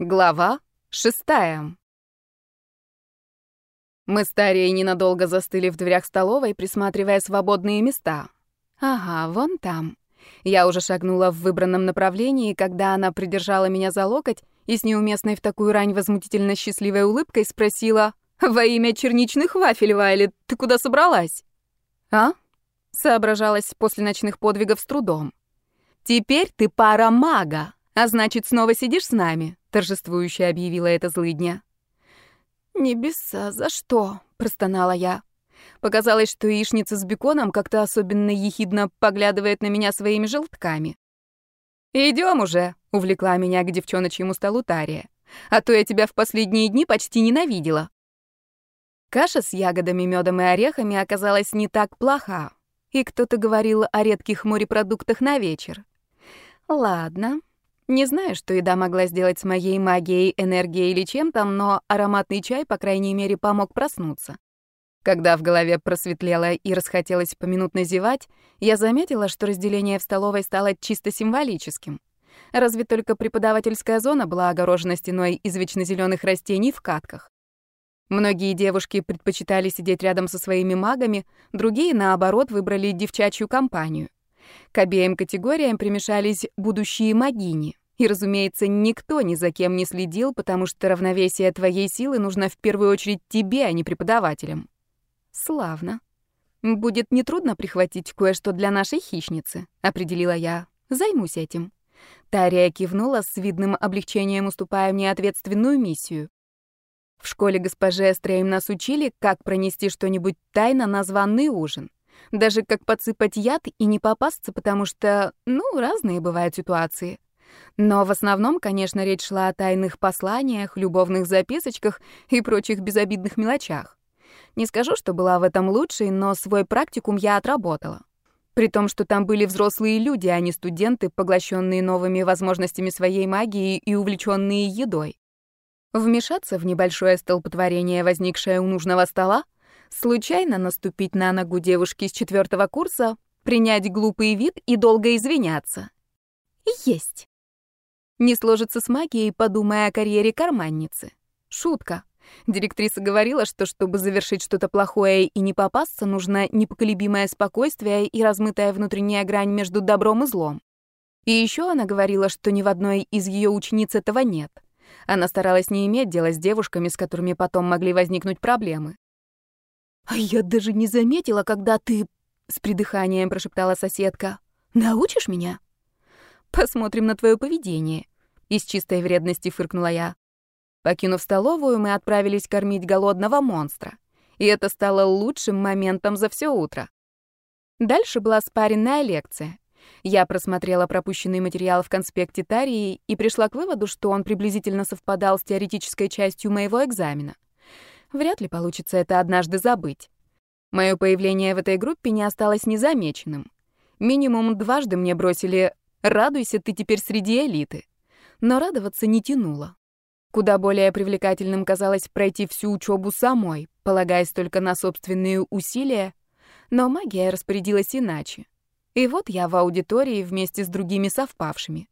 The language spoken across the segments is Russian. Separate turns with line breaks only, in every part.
Глава шестая. Мы с Тарией ненадолго застыли в дверях столовой, присматривая свободные места. Ага, вон там. Я уже шагнула в выбранном направлении, когда она придержала меня за локоть и с неуместной в такую рань возмутительно счастливой улыбкой спросила «Во имя черничных вафель, Вайлет, ты куда собралась?» «А?» — соображалась после ночных подвигов с трудом. «Теперь ты пара мага, а значит, снова сидишь с нами», торжествующе объявила эта злыдня. «Небеса, за что?» — простонала я. Показалось, что яичница с беконом как-то особенно ехидно поглядывает на меня своими желтками. Идем уже», — увлекла меня к девчоночьему столу Тария. «А то я тебя в последние дни почти ненавидела». Каша с ягодами, медом и орехами оказалась не так плоха, и кто-то говорил о редких морепродуктах на вечер. Ладно, не знаю, что еда могла сделать с моей магией, энергией или чем там, но ароматный чай, по крайней мере, помог проснуться. Когда в голове просветлело и расхотелось поминутно зевать, я заметила, что разделение в столовой стало чисто символическим. Разве только преподавательская зона была огорожена стеной из вечно растений в катках. Многие девушки предпочитали сидеть рядом со своими магами, другие, наоборот, выбрали девчачью компанию. К обеим категориям примешались будущие магини. И, разумеется, никто ни за кем не следил, потому что равновесие твоей силы нужно в первую очередь тебе, а не преподавателям. Славно. Будет нетрудно прихватить кое-что для нашей хищницы, определила я. Займусь этим. Тария кивнула с видным облегчением, уступая мне ответственную миссию. В школе госпоже Эстрейм нас учили, как пронести что-нибудь тайно на званный ужин. Даже как подсыпать яд и не попасться, потому что, ну, разные бывают ситуации. Но в основном, конечно, речь шла о тайных посланиях, любовных записочках и прочих безобидных мелочах. Не скажу, что была в этом лучшей, но свой практикум я отработала. При том, что там были взрослые люди, а не студенты, поглощенные новыми возможностями своей магии и увлеченные едой. Вмешаться в небольшое столпотворение, возникшее у нужного стола, случайно наступить на ногу девушки с четвертого курса, принять глупый вид и долго извиняться. Есть. Не сложится с магией, подумая о карьере карманницы. Шутка. Директриса говорила, что чтобы завершить что-то плохое и не попасться, нужно непоколебимое спокойствие и размытая внутренняя грань между добром и злом. И еще она говорила, что ни в одной из ее учениц этого нет. Она старалась не иметь дела с девушками, с которыми потом могли возникнуть проблемы. «А я даже не заметила, когда ты...» — с придыханием прошептала соседка. «Научишь меня?» «Посмотрим на твое поведение», — из чистой вредности фыркнула я. Покинув столовую, мы отправились кормить голодного монстра. И это стало лучшим моментом за все утро. Дальше была спаренная лекция. Я просмотрела пропущенный материал в конспекте Тарии и пришла к выводу, что он приблизительно совпадал с теоретической частью моего экзамена. Вряд ли получится это однажды забыть. Мое появление в этой группе не осталось незамеченным. Минимум дважды мне бросили «Радуйся, ты теперь среди элиты». Но радоваться не тянуло. Куда более привлекательным казалось пройти всю учебу самой, полагаясь только на собственные усилия, но магия распорядилась иначе. И вот я в аудитории вместе с другими совпавшими.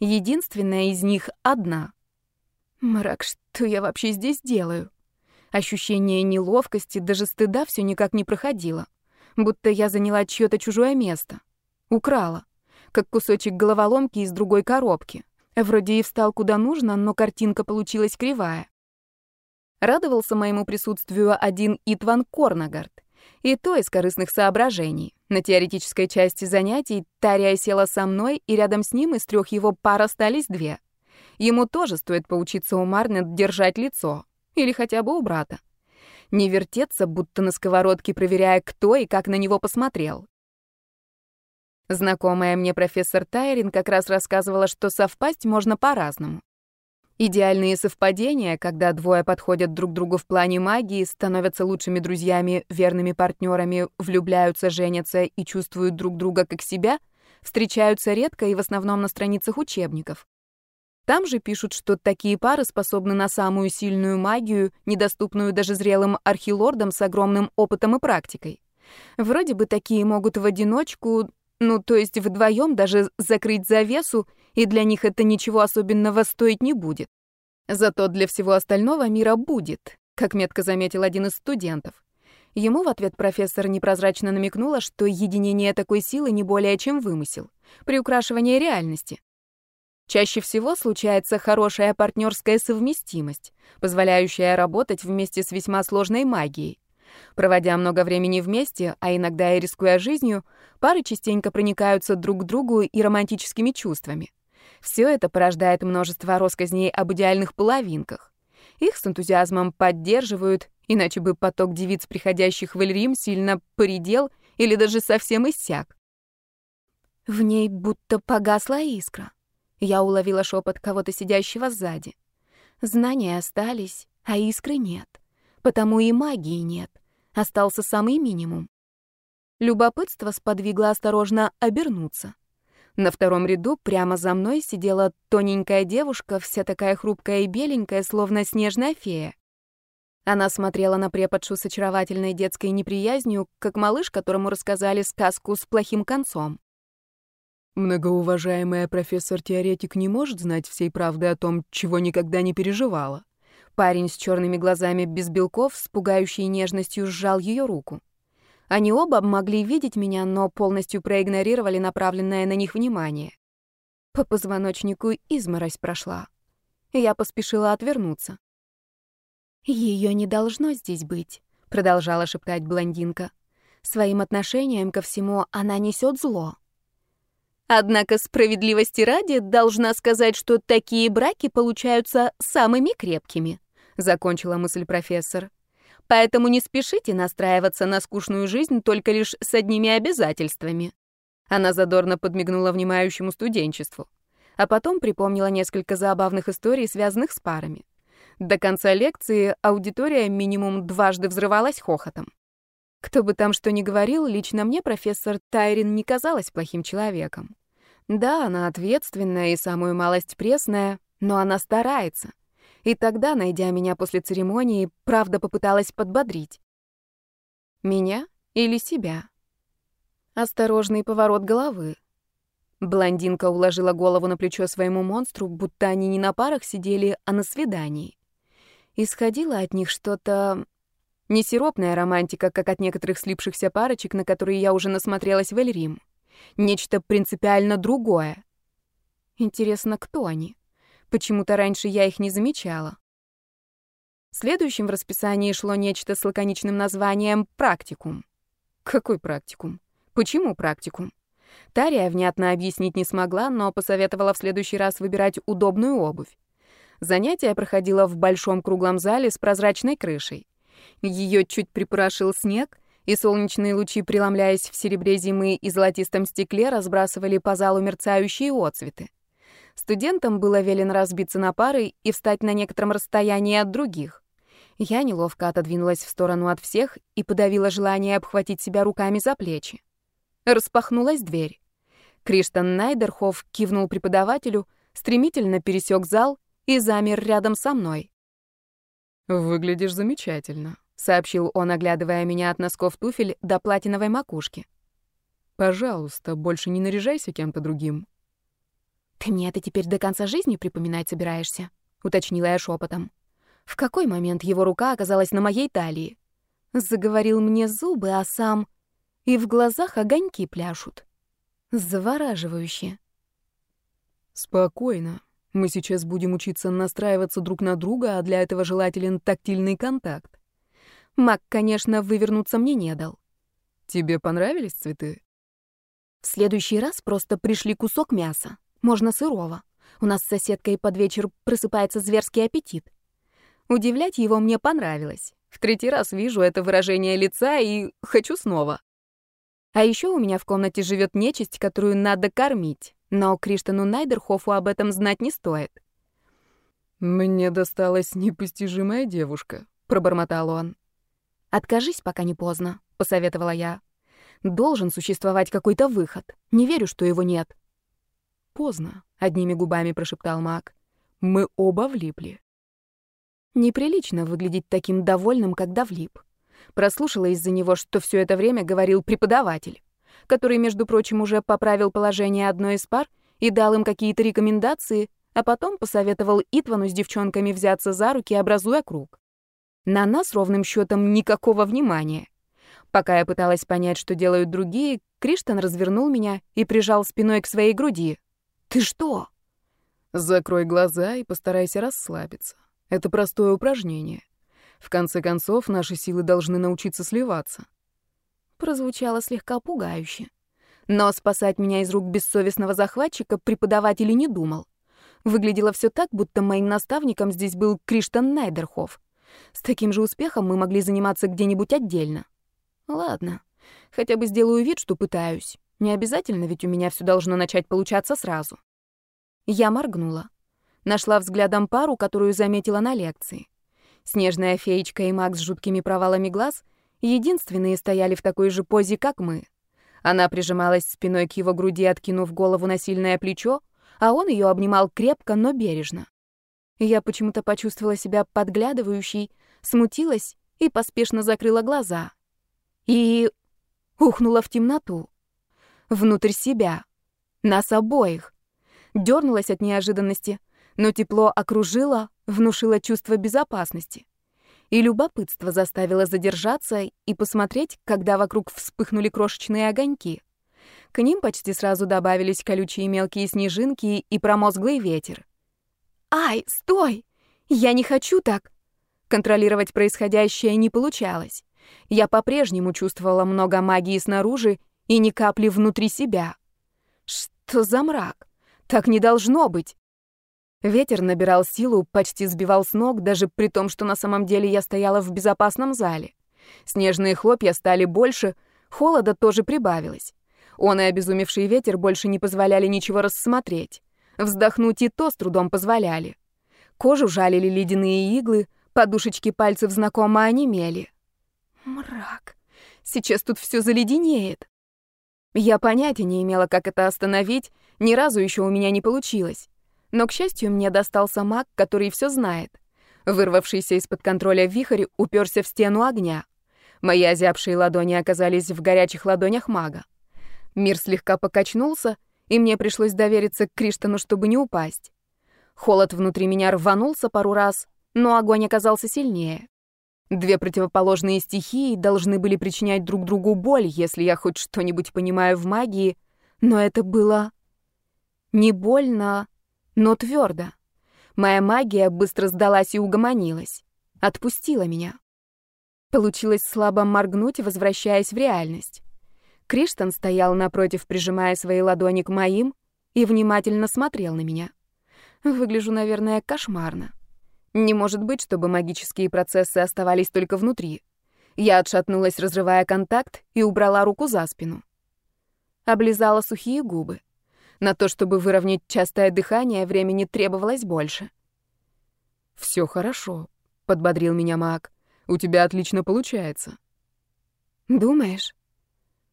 Единственная из них одна. Мрак, что я вообще здесь делаю? Ощущение неловкости, даже стыда все никак не проходило. Будто я заняла чьё-то чужое место. Украла. Как кусочек головоломки из другой коробки. Вроде и встал куда нужно, но картинка получилась кривая. Радовался моему присутствию один Итван Корнагард. И то из корыстных соображений. На теоретической части занятий Тария села со мной, и рядом с ним из трех его пар остались две. Ему тоже стоит поучиться у Марнет держать лицо. Или хотя бы у брата. Не вертеться, будто на сковородке, проверяя, кто и как на него посмотрел. Знакомая мне профессор Тайрин как раз рассказывала, что совпасть можно по-разному. Идеальные совпадения, когда двое подходят друг другу в плане магии, становятся лучшими друзьями, верными партнерами, влюбляются, женятся и чувствуют друг друга как себя, встречаются редко и в основном на страницах учебников. Там же пишут, что такие пары способны на самую сильную магию, недоступную даже зрелым архилордам с огромным опытом и практикой. Вроде бы такие могут в одиночку, ну, то есть вдвоем даже закрыть завесу, и для них это ничего особенного стоить не будет. Зато для всего остального мира будет, как метко заметил один из студентов. Ему в ответ профессор непрозрачно намекнула, что единение такой силы не более чем вымысел, приукрашивание реальности. Чаще всего случается хорошая партнерская совместимость, позволяющая работать вместе с весьма сложной магией. Проводя много времени вместе, а иногда и рискуя жизнью, пары частенько проникаются друг к другу и романтическими чувствами. Все это порождает множество россказней об идеальных половинках. Их с энтузиазмом поддерживают, иначе бы поток девиц, приходящих в Эльрим, сильно поредел или даже совсем иссяк. В ней будто погасла искра. Я уловила шепот кого-то сидящего сзади. Знания остались, а искры нет. Потому и магии нет. Остался самый минимум. Любопытство сподвигло осторожно обернуться. На втором ряду прямо за мной сидела тоненькая девушка, вся такая хрупкая и беленькая, словно снежная фея. Она смотрела на преподшу с очаровательной детской неприязнью, как малыш, которому рассказали сказку с плохим концом.
Многоуважаемая профессор-теоретик не может знать всей правды о том, чего никогда не переживала.
Парень с черными глазами без белков с пугающей нежностью сжал ее руку. Они оба могли видеть меня, но полностью проигнорировали направленное на них внимание. По позвоночнику изморозь прошла. Я поспешила отвернуться. Ее не должно здесь быть», — продолжала шептать блондинка. «Своим отношением ко всему она несет зло». Однако справедливости ради должна сказать, что такие браки получаются самыми крепкими, закончила мысль профессор. Поэтому не спешите настраиваться на скучную жизнь только лишь с одними обязательствами. Она задорно подмигнула внимающему студенчеству, а потом припомнила несколько забавных историй, связанных с парами. До конца лекции аудитория минимум дважды взрывалась хохотом. Кто бы там что ни говорил, лично мне профессор Тайрин не казалась плохим человеком. Да, она ответственная и самую малость пресная, но она старается — и тогда, найдя меня после церемонии, правда попыталась подбодрить. Меня или себя? Осторожный поворот головы. Блондинка уложила голову на плечо своему монстру, будто они не на парах сидели, а на свидании. Исходило от них что-то... Не сиропная романтика, как от некоторых слипшихся парочек, на которые я уже насмотрелась в Эльрим. Нечто принципиально другое. Интересно, кто они? Почему-то раньше я их не замечала. Следующим в расписании шло нечто с лаконичным названием «практикум». Какой практикум? Почему практикум? Тария внятно объяснить не смогла, но посоветовала в следующий раз выбирать удобную обувь. Занятие проходило в большом круглом зале с прозрачной крышей. Ее чуть припорошил снег, и солнечные лучи, преломляясь в серебре зимы и золотистом стекле, разбрасывали по залу мерцающие отцветы. Студентам было велено разбиться на пары и встать на некотором расстоянии от других. Я неловко отодвинулась в сторону от всех и подавила желание обхватить себя руками за плечи. Распахнулась дверь. Криштан Найдерхоф кивнул преподавателю, стремительно пересек зал и замер рядом со мной.
«Выглядишь замечательно», — сообщил он, оглядывая меня от носков туфель до платиновой макушки. «Пожалуйста, больше не наряжайся кем-то другим.
«Ты мне это теперь до конца жизни припоминать собираешься?» — уточнила я шепотом. В какой момент его рука оказалась на моей талии? Заговорил мне зубы, а сам... И в глазах огоньки пляшут. Завораживающе.
«Спокойно. Мы сейчас будем учиться настраиваться друг на друга, а для этого желателен тактильный контакт».
Мак, конечно, вывернуться мне не дал.
«Тебе понравились цветы?»
В следующий раз просто пришли кусок мяса. Можно сырого. У нас с соседкой под вечер просыпается зверский аппетит. Удивлять его мне понравилось. В третий раз вижу это выражение лица и хочу снова. А еще у меня в комнате живет нечисть, которую надо кормить. Но Криштану Найдерхофу об этом знать не стоит.
«Мне досталась непостижимая девушка», — пробормотал он.
«Откажись, пока не поздно», — посоветовала я. «Должен существовать какой-то выход. Не верю, что его нет».
«Поздно», — одними губами прошептал маг. «Мы оба влипли».
Неприлично выглядеть таким довольным, когда влип. Прослушала из-за него, что все это время говорил преподаватель, который, между прочим, уже поправил положение одной из пар и дал им какие-то рекомендации, а потом посоветовал Итвану с девчонками взяться за руки, образуя круг. На нас ровным счетом никакого внимания. Пока я пыталась понять, что делают другие, Криштан развернул меня и прижал спиной к своей груди. «Ты что?»
«Закрой глаза и постарайся расслабиться. Это простое упражнение. В конце концов, наши силы должны научиться сливаться».
Прозвучало слегка пугающе. Но спасать меня из рук бессовестного захватчика преподаватель и не думал. Выглядело все так, будто моим наставником здесь был Криштан Найдерхоф. С таким же успехом мы могли заниматься где-нибудь отдельно. Ладно, хотя бы сделаю вид, что пытаюсь. Не обязательно, ведь у меня все должно начать получаться сразу. Я моргнула. Нашла взглядом пару, которую заметила на лекции. Снежная феечка и Макс с жуткими провалами глаз единственные стояли в такой же позе, как мы. Она прижималась спиной к его груди, откинув голову на сильное плечо, а он ее обнимал крепко, но бережно. Я почему-то почувствовала себя подглядывающей, смутилась и поспешно закрыла глаза. И ухнула в темноту. Внутрь себя. Нас обоих. Дёрнулась от неожиданности, но тепло окружило, внушило чувство безопасности. И любопытство заставило задержаться и посмотреть, когда вокруг вспыхнули крошечные огоньки. К ним почти сразу добавились колючие мелкие снежинки и промозглый ветер. «Ай, стой! Я не хочу так!» Контролировать происходящее не получалось. Я по-прежнему чувствовала много магии снаружи и ни капли внутри себя. Что за мрак? Так не должно быть. Ветер набирал силу, почти сбивал с ног, даже при том, что на самом деле я стояла в безопасном зале. Снежные хлопья стали больше, холода тоже прибавилось. Он и обезумевший ветер больше не позволяли ничего рассмотреть. Вздохнуть и то с трудом позволяли. Кожу жалили ледяные иглы, подушечки пальцев знакомо онемели. Мрак. Сейчас тут все заледенеет. Я понятия не имела, как это остановить, ни разу еще у меня не получилось. Но, к счастью, мне достался маг, который все знает. Вырвавшийся из-под контроля вихрь уперся в стену огня. Мои озябшие ладони оказались в горячих ладонях мага. Мир слегка покачнулся, и мне пришлось довериться Криштану, чтобы не упасть. Холод внутри меня рванулся пару раз, но огонь оказался сильнее. Две противоположные стихии должны были причинять друг другу боль, если я хоть что-нибудь понимаю в магии, но это было не больно, но твердо. Моя магия быстро сдалась и угомонилась. Отпустила меня. Получилось слабо моргнуть, возвращаясь в реальность. Криштан стоял напротив, прижимая свои ладони к моим, и внимательно смотрел на меня. Выгляжу, наверное, кошмарно. Не может быть, чтобы магические процессы оставались только внутри. Я отшатнулась, разрывая контакт, и убрала руку за спину. Облизала сухие губы. На то, чтобы выровнять частое дыхание, времени требовалось больше.
Все хорошо», — подбодрил меня маг. «У тебя отлично получается».
«Думаешь?»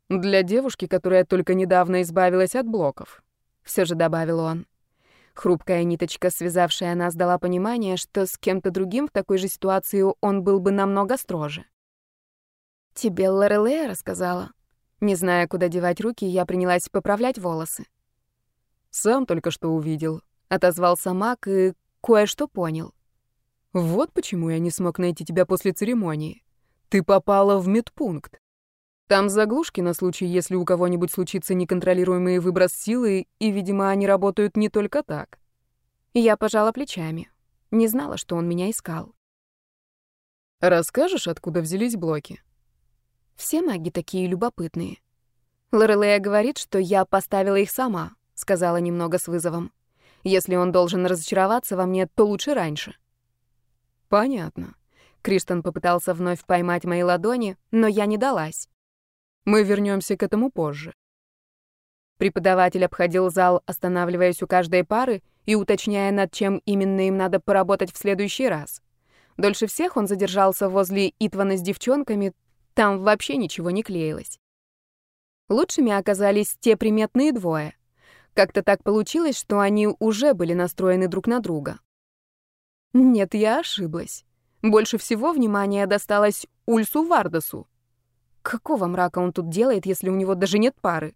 Для девушки, которая только недавно избавилась от блоков. Все же добавил он. Хрупкая ниточка, связавшая нас, дала понимание, что с кем-то другим в такой же ситуации он был бы намного строже.
«Тебе Лорелея рассказала?» Не зная, куда девать руки, я принялась поправлять волосы.
«Сам только что увидел», —
отозвался Мак и кое-что понял.
«Вот почему я не смог найти тебя после церемонии. Ты попала в медпункт. Там заглушки на случай, если у кого-нибудь случится неконтролируемый выброс силы, и, видимо, они работают не только так.
Я пожала плечами. Не знала, что он меня искал.
Расскажешь, откуда взялись блоки?
Все маги такие любопытные. Лорелея говорит, что я поставила их сама, сказала немного с вызовом. Если он должен разочароваться во мне, то лучше раньше.
Понятно.
Криштан попытался вновь поймать мои ладони, но я не далась.
Мы вернемся к этому позже.
Преподаватель обходил зал, останавливаясь у каждой пары и уточняя, над чем именно им надо поработать в следующий раз. Дольше всех он задержался возле Итвана с девчонками, там вообще ничего не клеилось. Лучшими оказались те приметные двое. Как-то так получилось, что они уже были настроены друг на друга. Нет, я ошиблась. Больше всего внимания досталось Ульсу Вардасу. Какого мрака он тут делает, если у него даже нет пары?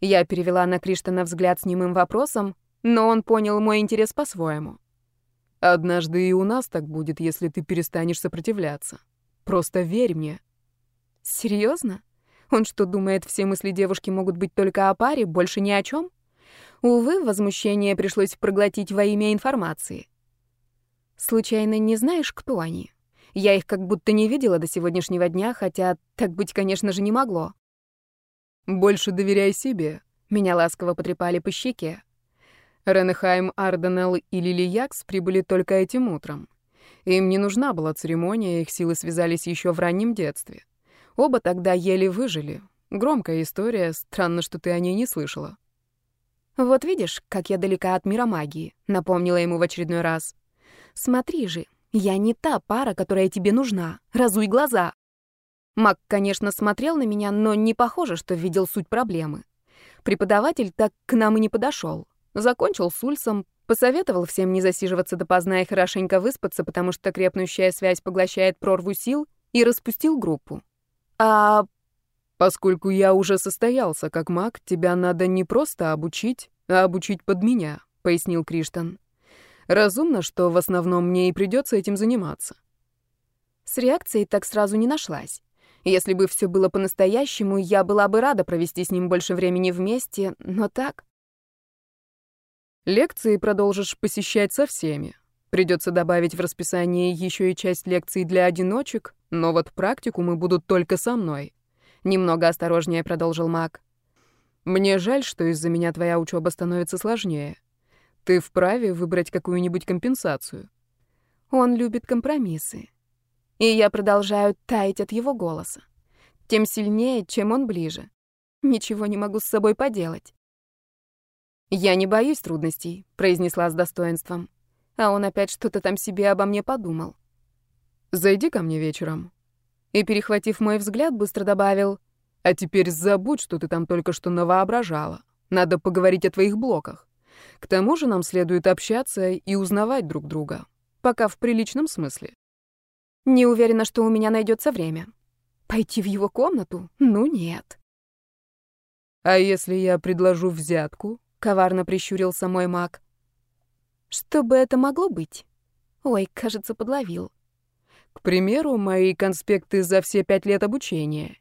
Я перевела на Криштана взгляд с немым вопросом,
но он понял мой интерес по-своему. «Однажды и у нас так будет, если ты перестанешь сопротивляться. Просто верь мне».
Серьезно? Он что, думает, все мысли девушки могут быть только о паре, больше ни о чем? Увы, возмущение пришлось проглотить во имя информации. Случайно не знаешь, кто они? Я их как будто не видела до сегодняшнего дня, хотя так быть, конечно же, не могло.
«Больше доверяй себе», — меня ласково потрепали по щеке. Ренехайм, Арденелл и Лили Якс прибыли только этим утром. Им не нужна была церемония, их силы связались еще в раннем детстве. Оба тогда еле выжили. Громкая история, странно, что ты о ней не слышала.
«Вот видишь, как я далека от мира магии», — напомнила ему в очередной раз. «Смотри же, я не та пара, которая тебе нужна. Разуй глаза. Мак, конечно, смотрел на меня, но не похоже, что видел суть проблемы. Преподаватель так к нам и не подошел. Закончил с Ульсом, посоветовал всем не засиживаться допоздна и хорошенько выспаться, потому что крепнущая связь поглощает прорву сил, и распустил группу. А
поскольку я уже состоялся как маг, тебя надо не просто обучить, а обучить под меня, пояснил Криштан. Разумно, что в основном мне и придется этим заниматься.
С реакцией так сразу не нашлась. Если бы все было по-настоящему, я была бы рада провести с ним больше времени вместе, но так...
Лекции продолжишь посещать со всеми. Придется добавить в расписание еще и часть лекций для одиночек, но вот практикумы будут только со мной. Немного осторожнее продолжил Мак. Мне жаль, что из-за меня твоя учеба становится сложнее. Ты вправе выбрать какую-нибудь компенсацию.
Он любит компромиссы. И я продолжаю таять от его голоса. Тем сильнее, чем он ближе. Ничего не могу с собой поделать. «Я не боюсь трудностей», — произнесла с достоинством. А он опять что-то там себе обо мне подумал.
«Зайди ко мне вечером». И, перехватив мой взгляд, быстро добавил, «А теперь забудь, что ты там только что навоображала. Надо поговорить о твоих блоках. К тому же нам следует общаться и узнавать друг друга. Пока в приличном смысле.
Не уверена, что у меня найдется время. Пойти в его комнату? Ну нет.
А если я предложу взятку? Коварно прищурился мой маг.
Что бы это могло быть? Ой, кажется, подловил.
К примеру, мои конспекты за все пять лет обучения.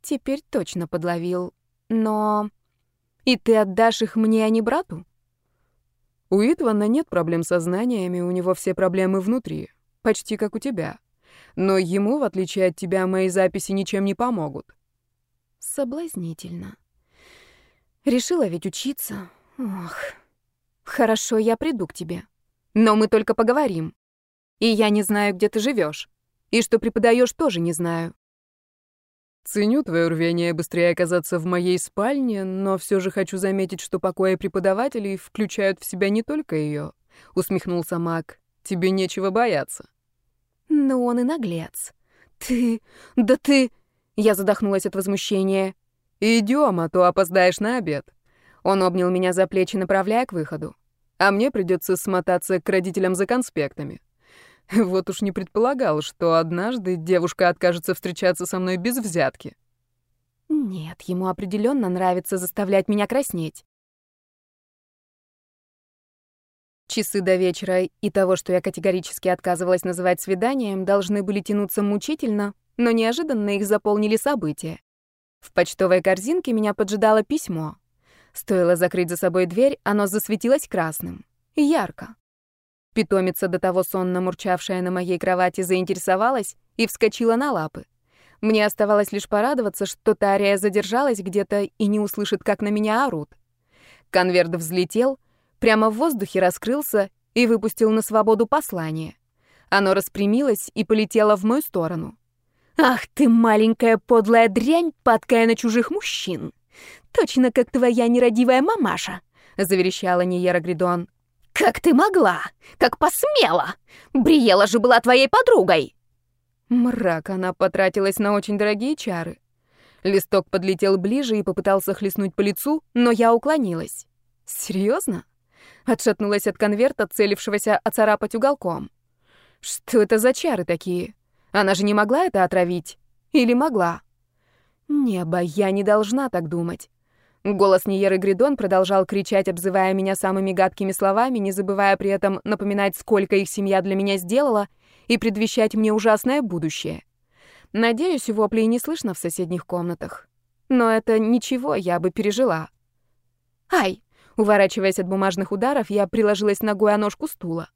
Теперь точно подловил. Но... И ты отдашь их мне, а не брату?
У Итвана нет проблем со знаниями, у него все проблемы внутри. Почти как у тебя. Но ему, в отличие от тебя, мои записи ничем не помогут.
Соблазнительно. Решила ведь учиться. Ох. Хорошо, я приду к тебе. Но мы только поговорим. И я не знаю, где ты живешь. И что преподаешь, тоже не знаю.
Ценю твое рвение быстрее оказаться в моей спальне, но все же хочу заметить, что покои преподавателей включают в себя не только ее. Усмехнулся Мак. Тебе нечего бояться.
Ну он и наглец. Ты... Да ты... Я задохнулась от возмущения.
Идем, а то опоздаешь на обед. Он обнял меня за плечи, направляя к выходу. А мне придется смотаться к родителям за конспектами. Вот уж не предполагал, что однажды девушка откажется встречаться со мной без взятки.
Нет, ему определенно нравится заставлять меня краснеть. Часы до вечера и того, что я категорически отказывалась называть свиданием, должны были тянуться мучительно, но неожиданно их заполнили события. В почтовой корзинке меня поджидало письмо. Стоило закрыть за собой дверь, оно засветилось красным. Ярко. Питомица, до того сонно мурчавшая на моей кровати, заинтересовалась и вскочила на лапы. Мне оставалось лишь порадоваться, что Тария задержалась где-то и не услышит, как на меня орут. Конверт взлетел, прямо в воздухе раскрылся и выпустил на свободу послание. Оно распрямилось и полетело в мою сторону. «Ах ты, маленькая подлая дрянь, падкая на чужих мужчин! Точно как твоя нерадивая мамаша!» — заверещала Ниера Гридон. «Как ты могла? Как посмела? Бриела же была твоей подругой!» Мрак, она потратилась на очень дорогие чары. Листок подлетел ближе и попытался хлестнуть по лицу, но я уклонилась. Серьезно? Отшатнулась от конверта, целившегося оцарапать уголком. Что это за чары такие? Она же не могла это отравить? Или могла? Небо, я не должна так думать.
Голос Ниеры Гридон продолжал кричать, обзывая меня самыми гадкими словами, не забывая при этом напоминать, сколько их семья для меня сделала, и предвещать мне ужасное будущее. Надеюсь, вопли не слышно в соседних комнатах. Но это ничего, я бы пережила. «Ай!» Уворачиваясь от бумажных ударов, я приложилась ногой о ножку стула.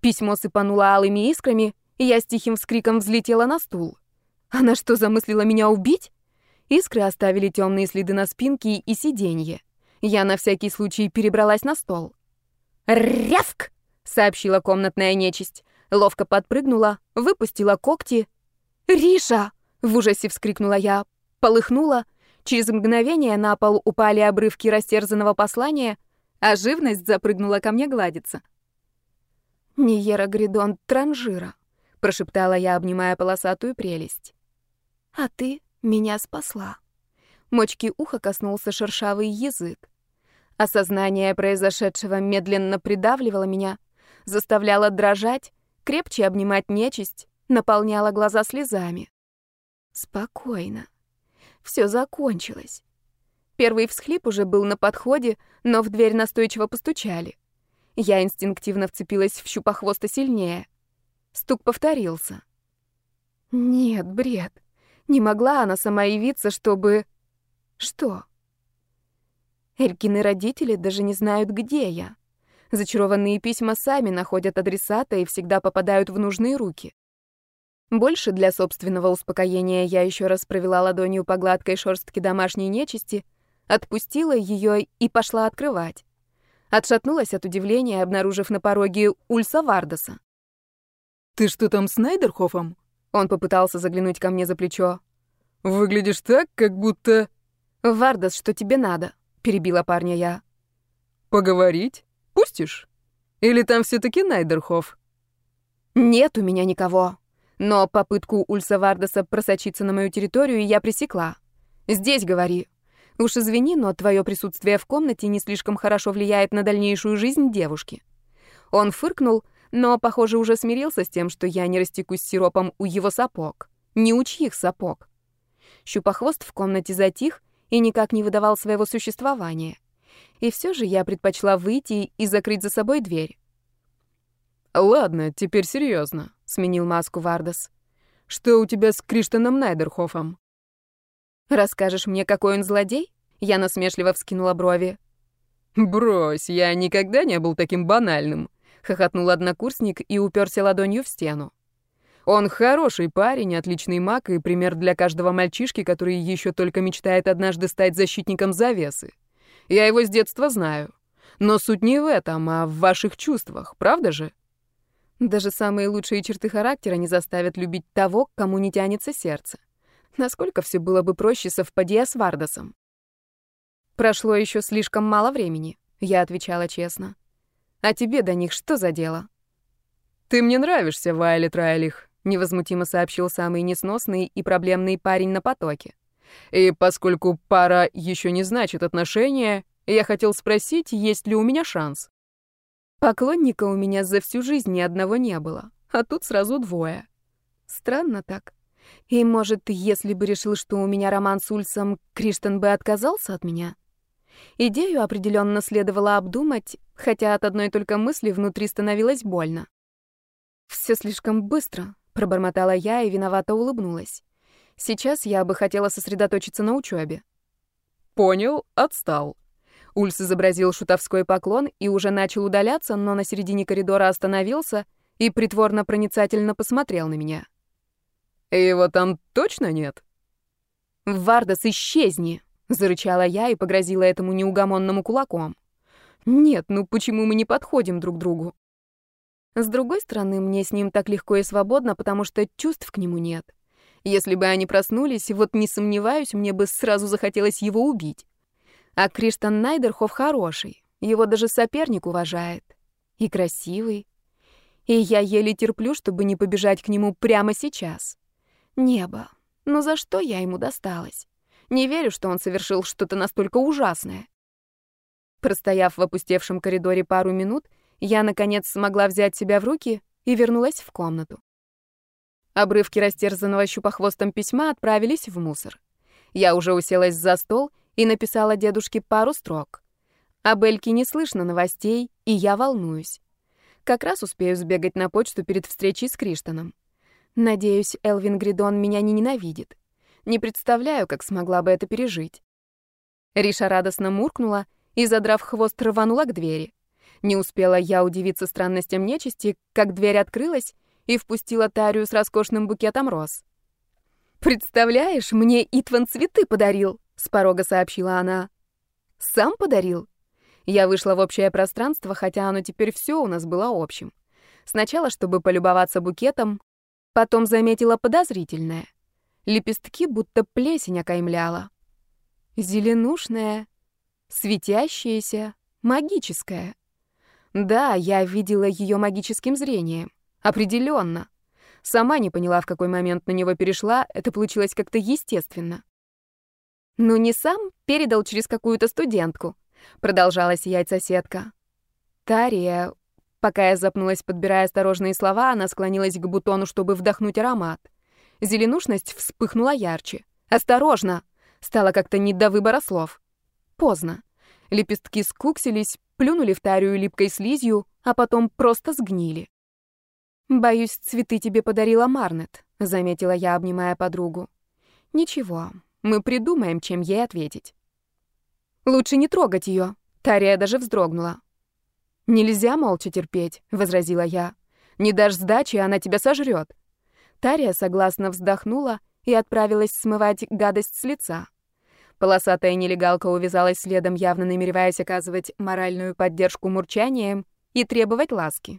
Письмо сыпануло алыми искрами, и я с тихим вскриком взлетела на стул. Она что, замыслила меня убить? Искры оставили темные следы на спинке и сиденье. Я на всякий случай перебралась на стол. «Рявк!» — сообщила комнатная нечисть. Ловко подпрыгнула, выпустила когти. «Риша!» — в ужасе вскрикнула я. Полыхнула. Через мгновение на пол упали обрывки растерзанного послания, а живность запрыгнула ко мне гладиться. «Ниера Гридон Транжира», — прошептала я, обнимая полосатую прелесть. «А ты меня спасла». Мочки уха коснулся шершавый язык. Осознание произошедшего медленно придавливало меня, заставляло дрожать, крепче обнимать нечисть, наполняло глаза слезами. Спокойно. Все закончилось. Первый всхлип уже был на подходе, но в дверь настойчиво постучали. Я инстинктивно вцепилась в щупохвоста сильнее. Стук повторился. Нет, бред. Не могла она сама явиться, чтобы... Что? Элькины родители даже не знают, где я. Зачарованные письма сами находят адресата и всегда попадают в нужные руки. Больше для собственного успокоения я еще раз провела ладонью по гладкой шерстке домашней нечисти, отпустила ее и пошла открывать. Отшатнулась от удивления, обнаружив на пороге Ульса Вардаса.
«Ты что там с Найдерхофом?»
Он попытался заглянуть ко мне за плечо.
«Выглядишь так, как будто...»
«Вардас, что тебе надо?» — перебила парня я.
«Поговорить? Пустишь? Или там все таки Найдерхоф?»
«Нет у меня никого», но попытку Ульса Вардаса просочиться на мою территорию я пресекла. «Здесь говори. Уж извини, но твое присутствие в комнате не слишком хорошо влияет на дальнейшую жизнь девушки». Он фыркнул, но, похоже, уже смирился с тем, что я не растекусь сиропом у его сапог. Ни у чьих сапог. Щупохвост в комнате затих и никак не выдавал своего существования. И все же я предпочла выйти и закрыть за собой дверь.
«Ладно, теперь серьезно, сменил маску Вардас. «Что у тебя с Криштоном Найдерхофом?»
«Расскажешь мне, какой он злодей?» Я насмешливо вскинула брови.
«Брось, я никогда не был таким банальным», — хохотнул однокурсник и уперся ладонью в стену. «Он хороший парень, отличный маг и пример для каждого мальчишки, который еще только мечтает однажды стать защитником завесы. Я его с детства знаю. Но суть не в этом, а в ваших чувствах, правда же?»
Даже самые лучшие черты характера не заставят любить того, кому не тянется сердце. Насколько все было бы проще, совпадя с Вардасом. Прошло еще слишком мало времени, я отвечала честно. А тебе до них что за дело?
Ты мне нравишься, Вайлет Райлих, невозмутимо сообщил самый несносный и проблемный парень на потоке. И поскольку пара еще не значит отношения, я хотел спросить, есть ли у меня шанс.
Поклонника у меня за всю жизнь ни одного не было, а тут сразу двое. Странно так. И, может, если бы решил, что у меня роман с Ульсом, Криштен бы отказался от меня? Идею определенно следовало обдумать, хотя от одной только мысли внутри становилось больно. Все слишком быстро, пробормотала я и виновато улыбнулась. Сейчас я бы хотела сосредоточиться на учебе.
Понял, отстал. Ульс изобразил шутовской поклон и уже начал удаляться, но на середине коридора остановился и притворно проницательно посмотрел на меня. «Его там точно нет?»
«Вардас, исчезни!» — зарычала я и погрозила этому неугомонному кулаком. «Нет, ну почему мы не подходим друг другу?» С другой стороны, мне с ним так легко и свободно, потому что чувств к нему нет. Если бы они проснулись, вот не сомневаюсь, мне бы сразу захотелось его убить. А Криштан Найдерхоф хороший, его даже соперник уважает. И красивый. И я еле терплю, чтобы не побежать к нему прямо сейчас. Небо. Ну за что я ему досталась? Не верю, что он совершил что-то настолько ужасное. Простояв в опустевшем коридоре пару минут, я, наконец, смогла взять себя в руки и вернулась в комнату. Обрывки растерзанного щупохвостом письма отправились в мусор. Я уже уселась за стол
и написала дедушке пару строк. Об Эльке не слышно новостей, и я волнуюсь. Как раз успею сбегать на почту перед встречей с Криштаном. Надеюсь, Элвин Гридон меня не ненавидит. Не представляю, как смогла бы это пережить. Риша радостно муркнула и, задрав хвост, рванула к двери. Не успела я удивиться странностям нечисти, как дверь открылась и впустила Тарию с роскошным букетом роз. «Представляешь, мне Итван цветы подарил», — с порога сообщила она. «Сам подарил?» Я вышла в общее пространство, хотя оно теперь все у нас было общим. Сначала, чтобы полюбоваться букетом, потом заметила подозрительное. Лепестки будто плесень окаймляла. Зеленушная, светящаяся, магическая. Да, я видела ее магическим зрением. Определенно. Сама не поняла, в какой момент на него перешла, это получилось как-то естественно. «Ну не сам, передал через какую-то студентку», — продолжала сиять соседка. «Тария...» Пока я запнулась, подбирая осторожные слова, она склонилась к бутону, чтобы вдохнуть аромат. Зеленушность вспыхнула ярче. «Осторожно!» Стало как-то не до выбора слов. Поздно. Лепестки скуксились, плюнули в тарию липкой слизью, а потом просто сгнили. «Боюсь, цветы тебе подарила Марнет», — заметила я, обнимая подругу. «Ничего, мы придумаем, чем ей ответить». «Лучше не трогать ее», — Тария даже вздрогнула. «Нельзя молча терпеть», — возразила я. «Не дашь сдачи, она тебя сожрет». Тария согласно вздохнула и отправилась смывать гадость с лица. Полосатая нелегалка увязалась следом, явно намереваясь оказывать моральную поддержку мурчанием и требовать ласки.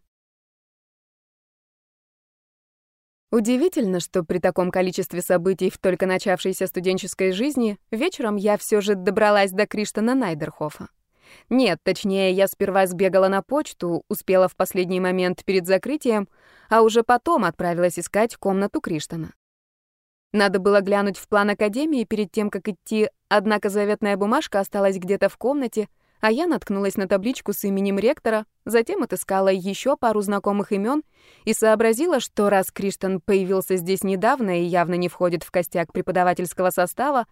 Удивительно, что при таком количестве событий в только начавшейся студенческой жизни вечером я все же добралась до Криштана Найдерхофа. Нет, точнее, я сперва сбегала на почту, успела в последний момент перед закрытием, а уже потом отправилась искать комнату Криштана. Надо было глянуть в план академии перед тем, как идти, однако заветная бумажка осталась где-то в комнате — а я наткнулась на табличку с именем ректора, затем отыскала еще пару знакомых имен и сообразила, что раз Криштан появился здесь недавно и явно не входит в костяк преподавательского состава,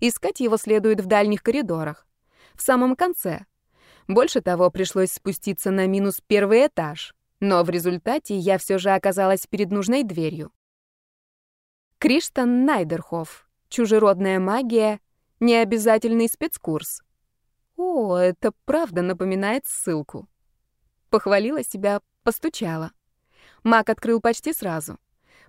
искать его следует в дальних коридорах, в самом конце. Больше того, пришлось спуститься на минус первый этаж, но в результате я все же оказалась перед нужной дверью. Криштан Найдерхоф. Чужеродная магия. Необязательный спецкурс. О, это правда напоминает ссылку. Похвалила себя, постучала. Мак открыл почти сразу.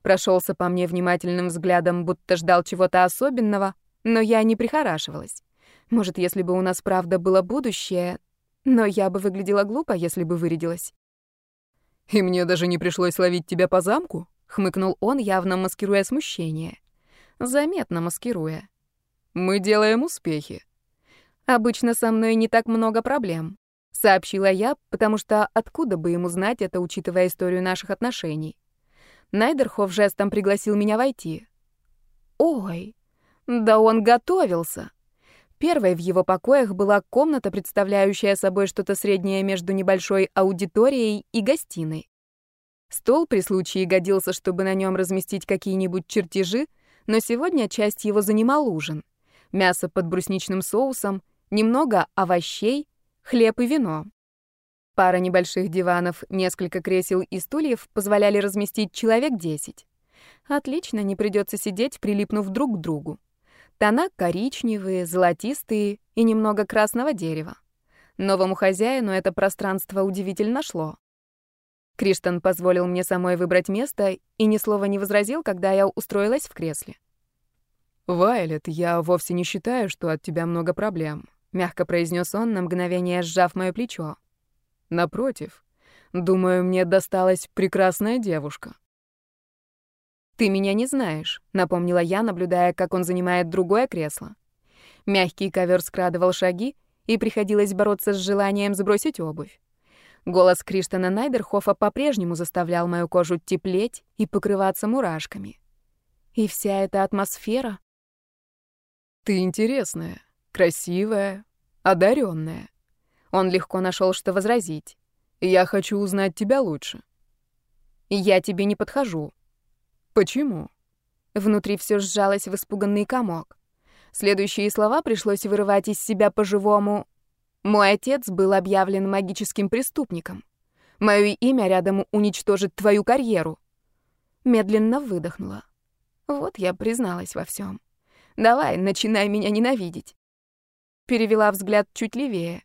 Прошелся по мне внимательным взглядом, будто ждал чего-то особенного, но я не прихорашивалась. Может, если бы у нас правда было будущее, но я бы выглядела глупо, если бы вырядилась.
«И мне даже не пришлось ловить тебя по замку?» — хмыкнул он, явно маскируя смущение. Заметно маскируя. «Мы делаем успехи.
Обычно со мной не так много проблем, сообщила я, потому что откуда бы ему знать это, учитывая историю наших отношений. Найдерхоф жестом пригласил меня войти. Ой, да он готовился. Первой в его покоях была комната, представляющая собой что-то среднее между небольшой аудиторией и гостиной. Стол при случае годился, чтобы на нем разместить какие-нибудь чертежи, но сегодня часть его занимал ужин. Мясо под брусничным соусом, немного овощей, хлеб и вино. Пара небольших диванов, несколько кресел и стульев позволяли разместить человек 10. Отлично, не придется сидеть, прилипнув друг к другу. Тона коричневые, золотистые и немного красного дерева. Новому хозяину это пространство удивительно шло. Криштан позволил мне самой выбрать место и ни слова не возразил, когда я устроилась в кресле.
«Вайлет, я вовсе не считаю, что от тебя много проблем мягко произнес он, на мгновение сжав моё плечо. Напротив, думаю, мне досталась прекрасная девушка.
Ты меня не знаешь, напомнила я, наблюдая, как он занимает другое кресло. Мягкий ковер скрадывал шаги, и приходилось бороться с желанием сбросить обувь. Голос Криштана Найдерхофа по-прежнему заставлял мою кожу теплеть и покрываться мурашками. И вся эта атмосфера...
«Ты интересная», красивая, одаренная. Он легко нашел, что возразить. Я хочу узнать тебя лучше.
Я тебе не подхожу.
Почему?
Внутри все сжалось в испуганный комок. Следующие слова пришлось вырывать из себя по-живому. Мой отец был объявлен магическим преступником. Мое имя рядом уничтожит твою карьеру. Медленно выдохнула. Вот я призналась во всем. Давай, начинай меня ненавидеть. Перевела взгляд чуть левее.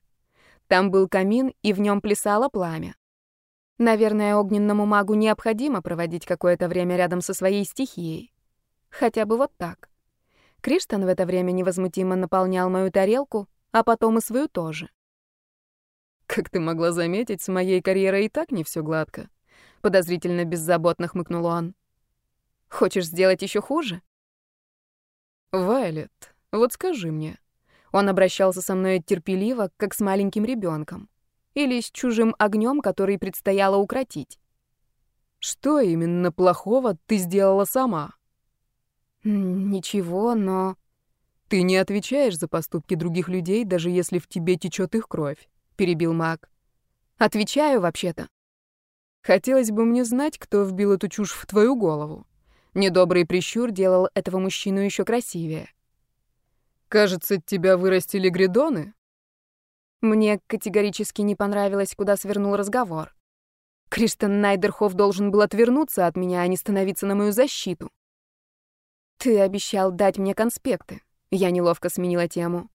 Там был камин, и в нем плясало пламя. Наверное, огненному магу необходимо проводить какое-то время рядом со своей стихией. Хотя бы вот так. Криштан в это время невозмутимо наполнял мою тарелку, а потом и свою тоже.
«Как ты могла заметить, с моей карьерой и так не все гладко», — подозрительно беззаботно хмыкнул он.
«Хочешь сделать еще хуже?»
«Вайлет, вот скажи мне». Он обращался со мной терпеливо, как с маленьким ребенком, или с чужим огнем, который предстояло укротить. «Что именно плохого ты сделала сама?»
«Ничего, но...»
«Ты не отвечаешь за поступки других людей, даже если в тебе течет их кровь», — перебил маг.
«Отвечаю, вообще-то».
«Хотелось бы мне знать, кто вбил эту чушь в твою голову». Недобрый прищур делал этого мужчину еще красивее. «Кажется, тебя вырастили гридоны?»
Мне категорически не понравилось, куда свернул разговор. Криштен Найдерхоф должен был отвернуться от меня, а не становиться на мою защиту. «Ты обещал дать мне конспекты». Я неловко сменила тему.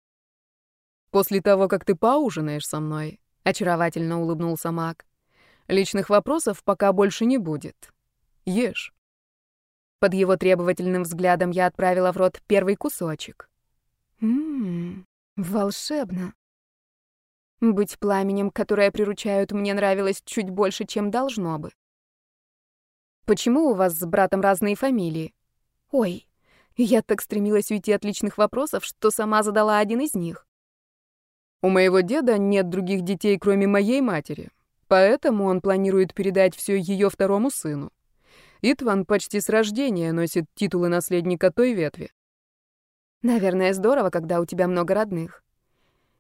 «После того, как ты поужинаешь со мной», — очаровательно улыбнулся Мак. «Личных вопросов пока больше не будет. Ешь».
Под его требовательным взглядом я отправила в рот первый кусочек. Ммм, волшебно. Быть пламенем, которое приручают, мне нравилось чуть больше, чем должно бы. Почему у вас с братом разные фамилии? Ой, я так стремилась уйти от личных вопросов, что сама задала один из них.
У моего деда нет других детей, кроме моей матери, поэтому он планирует передать все ее второму сыну. Итван почти с рождения носит титулы наследника той ветви.
Наверное, здорово, когда у тебя много родных.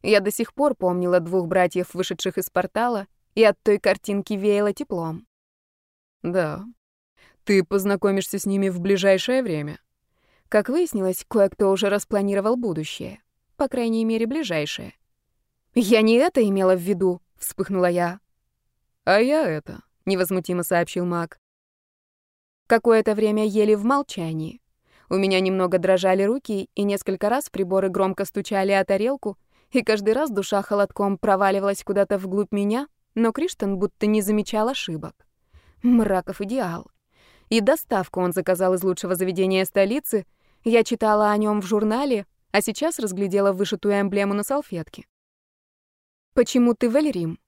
Я до сих пор помнила двух братьев, вышедших из портала, и от той картинки веяло теплом.
Да. Ты познакомишься с ними в ближайшее время.
Как выяснилось, кое-кто уже распланировал будущее. По крайней мере, ближайшее. «Я не это имела в виду», — вспыхнула я.
«А я это», — невозмутимо сообщил маг.
Какое-то время ели в молчании. У меня немного дрожали руки, и несколько раз приборы громко стучали о тарелку, и каждый раз душа холодком проваливалась куда-то вглубь меня, но Криштан будто не замечал ошибок. Мраков идеал. И доставку он заказал из лучшего заведения столицы — я читала о нем в журнале, а сейчас разглядела вышитую эмблему на салфетке. «Почему ты Валерим?»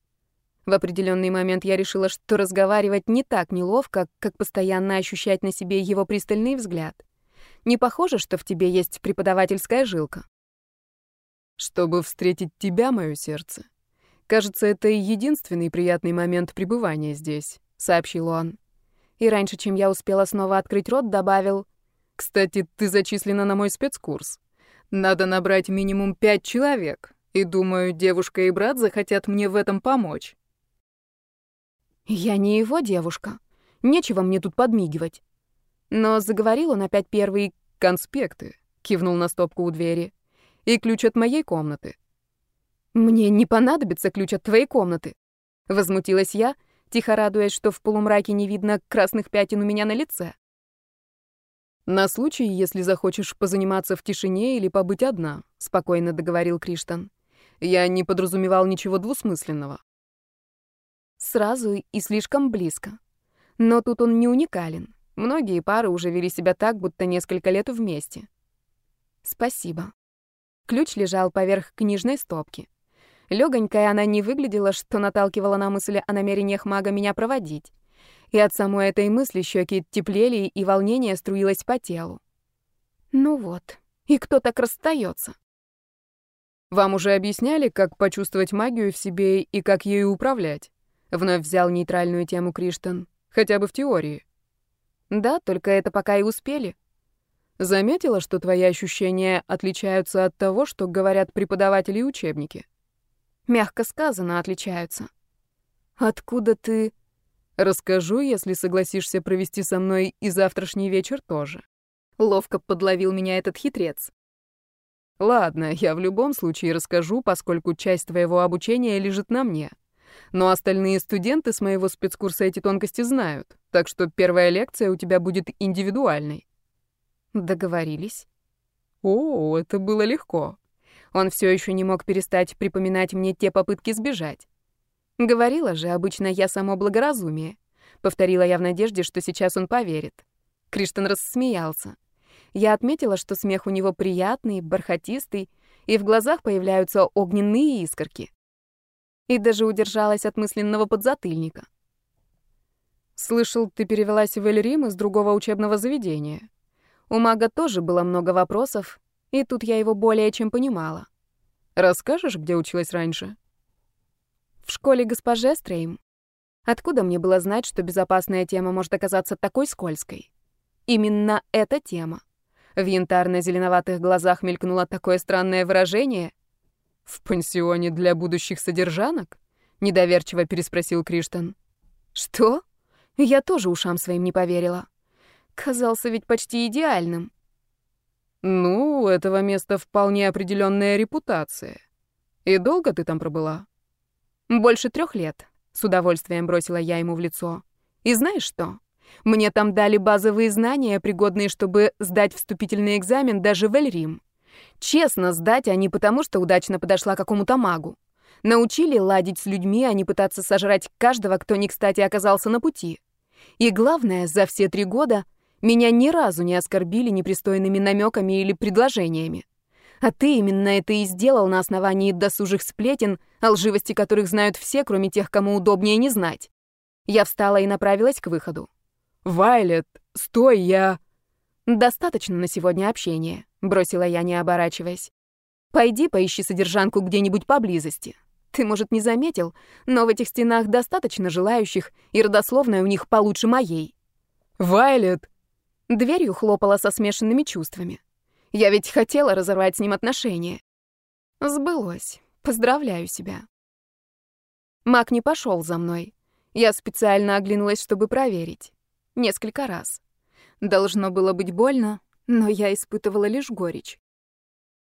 В определенный момент я решила, что разговаривать не так неловко, как постоянно ощущать на себе его пристальный взгляд. Не похоже, что в тебе есть преподавательская жилка.
Чтобы встретить тебя, мое сердце. Кажется, это единственный приятный момент пребывания здесь, сообщил он.
И раньше, чем я успела снова открыть рот, добавил:
кстати, ты зачислена на мой спецкурс. Надо набрать минимум пять человек, и думаю, девушка и брат захотят мне в этом помочь.
Я не его девушка. Нечего мне тут подмигивать. Но заговорил он опять первый
конспекты, кивнул на стопку у двери. И ключ от моей комнаты.
Мне не понадобится ключ от твоей комнаты, возмутилась я, тихо радуясь, что в полумраке не видно красных пятен у меня на лице.
«На случай, если захочешь позаниматься в тишине или побыть одна», — спокойно договорил Криштан. «Я не подразумевал ничего двусмысленного».
Сразу и слишком близко. Но тут он не уникален. Многие пары уже вели себя так, будто несколько лет вместе. Спасибо. Ключ лежал поверх книжной стопки. Лёгонькая она не выглядела, что наталкивала на мысль о намерениях мага меня проводить и от самой этой мысли щеки теплели, и волнение струилось по телу. Ну вот, и кто так расстается?
Вам уже объясняли, как почувствовать магию в себе и как ею управлять? Вновь взял нейтральную тему Криштан, хотя бы в теории.
Да, только это пока и успели.
Заметила, что твои ощущения отличаются от того, что говорят преподаватели и учебники?
Мягко сказано, отличаются. Откуда ты...
Расскажу, если согласишься провести со мной и завтрашний вечер тоже.
Ловко подловил меня этот хитрец.
Ладно, я в любом случае расскажу, поскольку часть твоего обучения лежит на мне. Но остальные студенты с моего спецкурса эти тонкости знают, так что первая лекция у тебя будет индивидуальной.
Договорились.
О, это было легко.
Он все еще не мог перестать припоминать мне те попытки сбежать. Говорила же, обычно я само благоразумие. Повторила я в надежде, что сейчас он поверит. Криштен рассмеялся. Я отметила, что смех у него приятный, бархатистый, и в глазах появляются огненные искорки. И даже удержалась от мысленного подзатыльника. «Слышал, ты перевелась в Эльрим из другого учебного заведения. У мага тоже было много вопросов, и тут я его более чем понимала. Расскажешь, где училась раньше?» «В школе госпоже Стрейм. Откуда мне было знать, что безопасная тема может оказаться такой скользкой? Именно эта тема. В янтарно-зеленоватых глазах мелькнуло такое странное выражение. «В пансионе для будущих содержанок?» — недоверчиво переспросил Криштан. «Что?» Я тоже ушам своим не поверила. Казался ведь почти идеальным.
«Ну, у этого места вполне определенная репутация. И долго ты там пробыла?»
«Больше трех лет», — с удовольствием бросила я ему в лицо. «И знаешь что? Мне там дали базовые знания, пригодные, чтобы сдать вступительный экзамен даже в Эльрим. Честно сдать, а не потому, что удачно подошла какому-то магу. Научили ладить с людьми, а не пытаться сожрать каждого, кто не кстати оказался на пути. И главное, за все три года меня ни разу не оскорбили непристойными намеками или предложениями. А ты именно это и сделал на основании досужих сплетен, о лживости которых знают все, кроме тех, кому удобнее не знать. Я встала и направилась к выходу.
«Вайлет, стой, я...»
«Достаточно на сегодня общения», — бросила я, не оборачиваясь. «Пойди поищи содержанку где-нибудь поблизости. Ты, может, не заметил, но в этих стенах достаточно желающих, и родословная у них получше моей».
«Вайлет!»
Дверью хлопала со смешанными чувствами. Я ведь хотела разорвать с ним отношения. Сбылось. Поздравляю себя. Мак не пошел за мной. Я специально оглянулась, чтобы проверить. Несколько раз. Должно было быть больно, но я испытывала лишь горечь.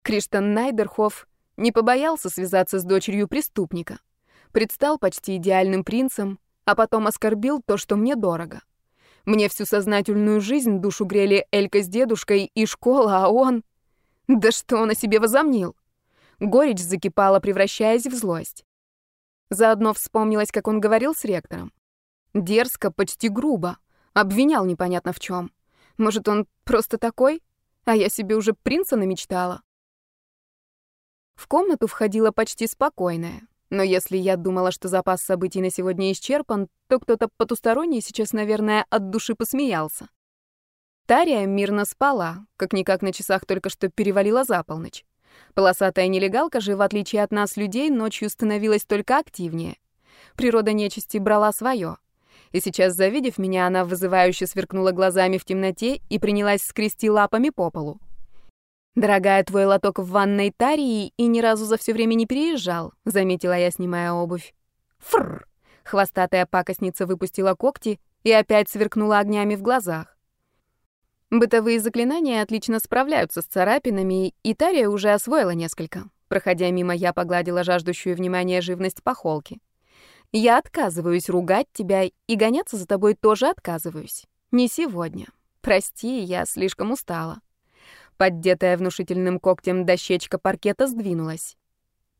Криштан Найдерхоф не побоялся связаться с дочерью преступника. Предстал почти идеальным принцем, а потом оскорбил то, что мне дорого. Мне всю сознательную жизнь душу грели Элька с дедушкой и школа, а он... Да что он о себе возомнил? Горечь закипала, превращаясь в злость. Заодно вспомнилось, как он говорил с ректором. Дерзко, почти грубо. Обвинял непонятно в чем. Может, он просто такой? А я себе уже принца намечтала. В комнату входила почти спокойная. Но если я думала, что запас событий на сегодня исчерпан, то кто-то потусторонний сейчас, наверное, от души посмеялся. Тария мирно спала, как-никак на часах только что перевалила за полночь. Полосатая нелегалка же, в отличие от нас, людей, ночью становилась только активнее. Природа нечисти брала свое и сейчас, завидев меня, она вызывающе сверкнула глазами в темноте и принялась скрести лапами по полу. «Дорогая, твой лоток в ванной Тарии и ни разу за все время не переезжал», — заметила я, снимая обувь. «Фррр!» — хвостатая пакостница выпустила когти и опять сверкнула огнями в глазах. Бытовые заклинания отлично справляются с царапинами, и Тария уже освоила несколько. Проходя мимо, я погладила жаждущую внимания живность по холке. Я отказываюсь ругать тебя и гоняться за тобой тоже отказываюсь. Не сегодня. Прости, я слишком устала. Поддетая внушительным когтем дощечка паркета сдвинулась.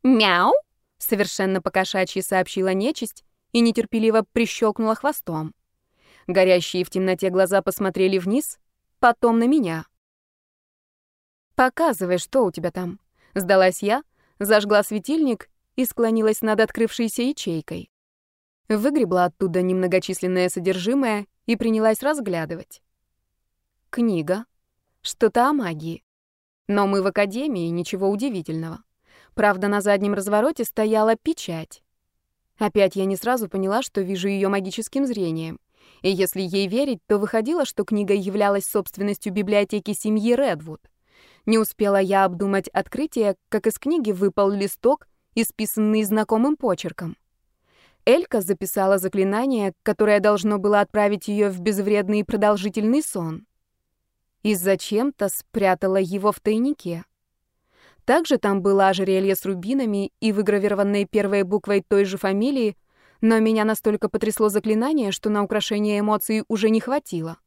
«Мяу!» — совершенно покошачьи сообщила нечисть и нетерпеливо прищелкнула хвостом. Горящие в темноте глаза посмотрели вниз, потом на меня. «Показывай, что у тебя там», — сдалась я, зажгла светильник и склонилась над открывшейся ячейкой. Выгребла оттуда немногочисленное содержимое и принялась разглядывать. Книга. Что-то о магии. Но мы в академии, ничего удивительного. Правда, на заднем развороте стояла печать. Опять я не сразу поняла, что вижу ее магическим зрением. И если ей верить, то выходило, что книга являлась собственностью библиотеки семьи Редвуд. Не успела я обдумать открытие, как из книги выпал листок, исписанный знакомым почерком. Элька записала заклинание, которое должно было отправить ее в безвредный и продолжительный сон. И зачем-то спрятала его в тайнике. Также там было ожерелье с рубинами и выгравированной первой буквой той же фамилии, но меня настолько потрясло заклинание, что на украшение эмоций уже не хватило.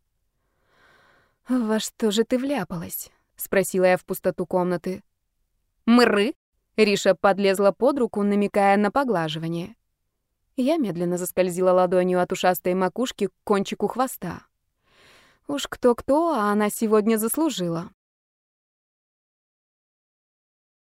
«Во что же ты вляпалась?» — спросила я в пустоту комнаты. «Мры?» — Риша подлезла под руку, намекая на поглаживание. Я медленно заскользила ладонью от ушастой макушки к кончику хвоста. Уж кто-кто, а она сегодня заслужила.